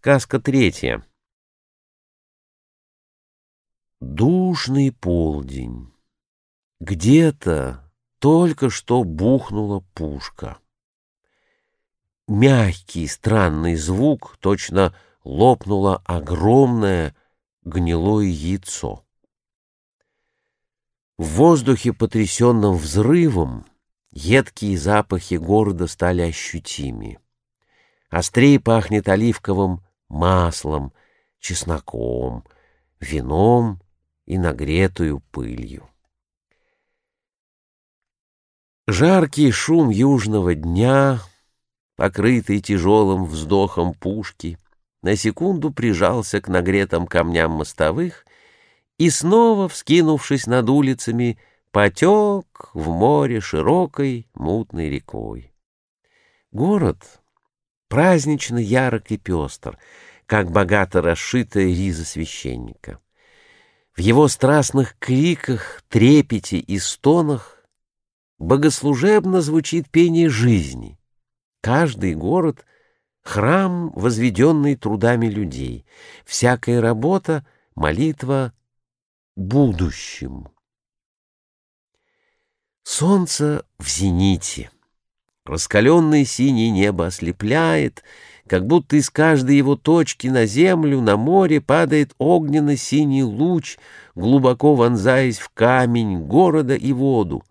Сказка третья. Душный полдень. Где-то только что бухнула пушка. Мягкий странный звук, точно лопнуло огромное гнилое яйцо. В воздухе, потрясенном взрывом, едкие запахи города стали ощутимы. Острее пахнет оливковым маслом, чесноком, вином и нагретую пылью. Жаркий шум южного дня, покрытый тяжелым вздохом пушки, на секунду прижался к нагретым камням мостовых и снова, вскинувшись над улицами, потек в море широкой мутной рекой. Город празднично ярок и пестр, как богато расшитая риза священника. В его страстных криках, трепете и стонах богослужебно звучит пение жизни. Каждый город — храм, возведенный трудами людей, всякая работа — молитва будущему. Солнце в зените — Раскаленное синее небо ослепляет, как будто из каждой его точки на землю, на море падает огненно-синий луч, глубоко вонзаясь в камень города и воду.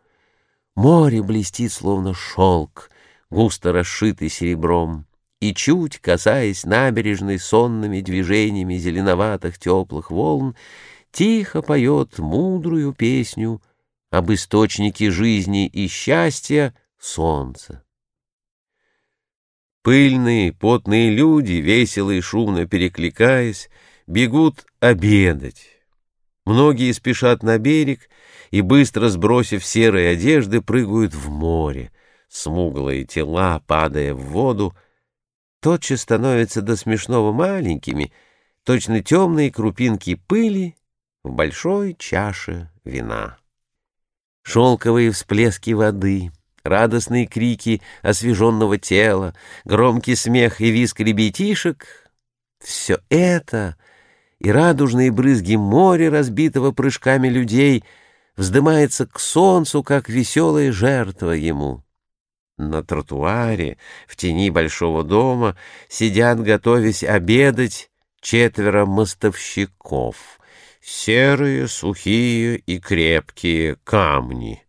Море блестит, словно шелк, густо расшитый серебром, и чуть, касаясь набережной сонными движениями зеленоватых теплых волн, тихо поет мудрую песню об источнике жизни и счастья — солнце. Пыльные, потные люди, весело и шумно перекликаясь, бегут обедать. Многие спешат на берег и, быстро сбросив серые одежды, прыгают в море. Смуглые тела, падая в воду, тотчас становятся до смешного маленькими, точно темные крупинки пыли в большой чаше вина. Шелковые всплески воды — радостные крики освеженного тела, громкий смех и визг ребятишек — все это и радужные брызги моря, разбитого прыжками людей, вздымается к солнцу, как веселая жертва ему. На тротуаре, в тени большого дома, сидят, готовясь обедать, четверо мостовщиков — серые, сухие и крепкие камни —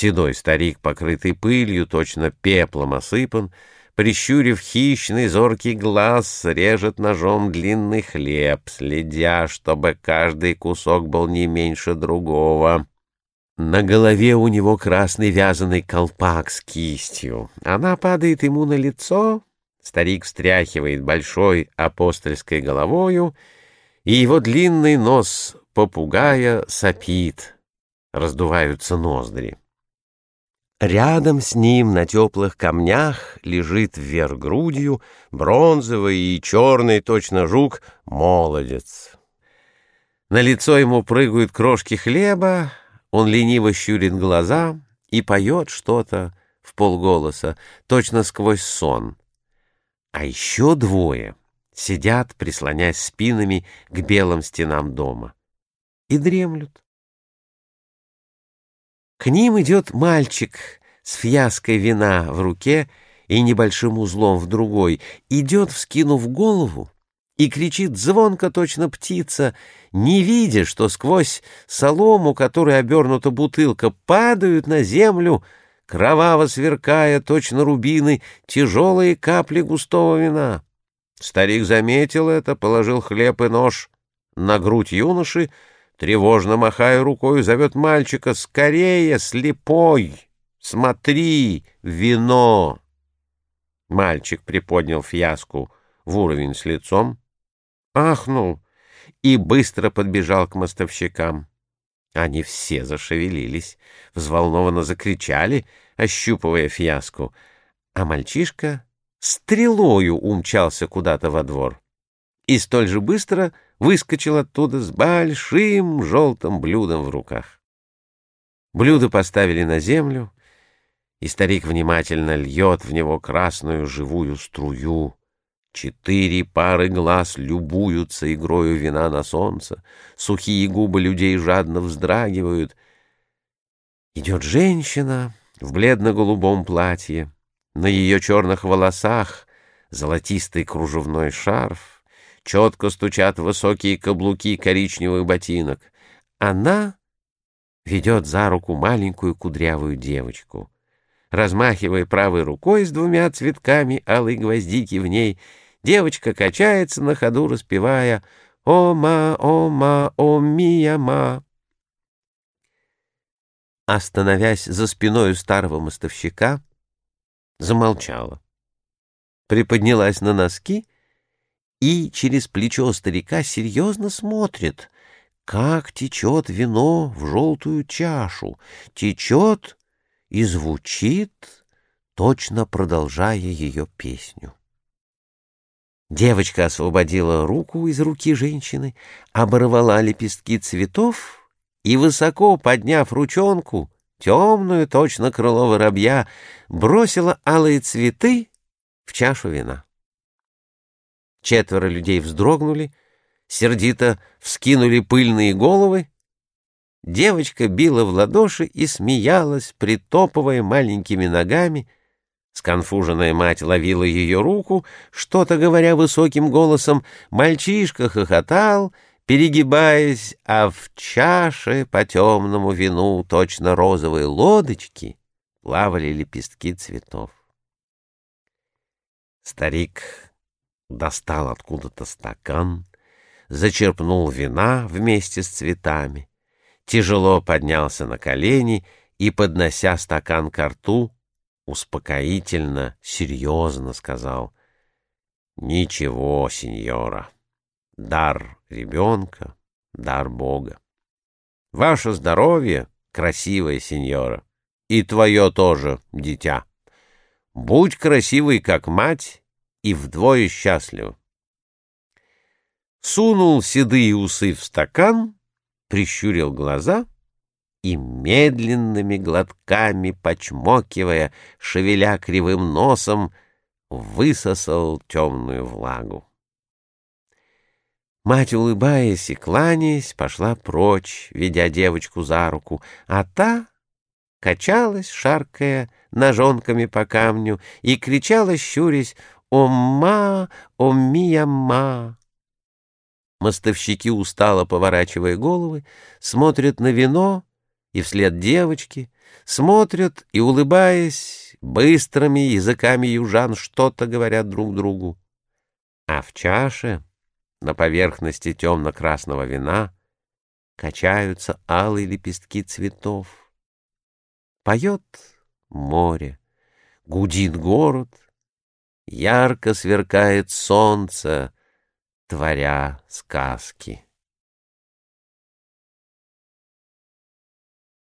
Седой старик, покрытый пылью, точно пеплом осыпан, прищурив хищный зоркий глаз, режет ножом длинный хлеб, следя, чтобы каждый кусок был не меньше другого. На голове у него красный вязаный колпак с кистью. Она падает ему на лицо, старик встряхивает большой апостольской головою, и его длинный нос попугая сопит, раздуваются ноздри. Рядом с ним на теплых камнях лежит вверх грудью бронзовый и черный точно жук молодец. На лицо ему прыгают крошки хлеба, он лениво щурит глаза и поет что-то в полголоса, точно сквозь сон. А еще двое сидят, прислонясь спинами к белым стенам дома, и дремлют. К ним идет мальчик с фьяской вина в руке и небольшим узлом в другой, идет, вскинув голову, и кричит звонко точно птица, не видя, что сквозь солому, которой обернута бутылка, падают на землю, кроваво сверкая точно рубины, тяжелые капли густого вина. Старик заметил это, положил хлеб и нож на грудь юноши, Тревожно махая рукой, зовет мальчика «Скорее, слепой! Смотри, вино!» Мальчик приподнял фиаску в уровень с лицом, ахнул и быстро подбежал к мостовщикам. Они все зашевелились, взволнованно закричали, ощупывая фиаску, а мальчишка стрелою умчался куда-то во двор и столь же быстро — выскочил оттуда с большим желтым блюдом в руках. Блюдо поставили на землю, и старик внимательно льет в него красную живую струю, Четыре пары глаз любуются игрою вина на солнце, сухие губы людей жадно вздрагивают. Идет женщина в бледно-голубом платье, на ее черных волосах золотистый кружевной шарф, четко стучат высокие каблуки коричневых ботинок. Она ведет за руку маленькую кудрявую девочку. Размахивая правой рукой с двумя цветками алой гвоздики в ней, девочка качается на ходу, распевая «О-ма, о-ма, о-мия-ма». Остановясь за спиной старого мостовщика, замолчала. Приподнялась на носки и через плечо старика серьезно смотрит, как течет вино в желтую чашу, течет и звучит, точно продолжая ее песню. Девочка освободила руку из руки женщины, оборвала лепестки цветов и, высоко подняв ручонку, темную, точно крыло воробья, бросила алые цветы в чашу вина. Четверо людей вздрогнули, сердито вскинули пыльные головы, Девочка била в ладоши и смеялась, притопывая маленькими ногами. Сконфуженная мать ловила ее руку, что-то говоря высоким голосом. Мальчишка хохотал, перегибаясь, а в чаше по темному вину точно розовые лодочки плавали лепестки цветов. Старик достал откуда-то стакан, зачерпнул вина вместе с цветами тяжело поднялся на колени и, поднося стакан к рту, успокоительно, серьезно сказал «Ничего, сеньора, дар ребенка, дар Бога. Ваше здоровье, красивая сеньора, и твое тоже, дитя. Будь красивой, как мать, и вдвое счастлива». Сунул седые усы в стакан — прищурил глаза и медленными глотками, почмокивая, шевеля кривым носом, высосал темную влагу. Мать, улыбаясь и кланяясь, пошла прочь, ведя девочку за руку, а та качалась, шаркая ножонками по камню, и кричала, щурясь, «О-ма! О-мия-ма!» Мостовщики, устало поворачивая головы, смотрят на вино и вслед девочки, смотрят и, улыбаясь, быстрыми языками южан что-то говорят друг другу. А в чаше, на поверхности темно-красного вина, качаются алые лепестки цветов. Поет море, гудит город, ярко сверкает солнце — творя сказки.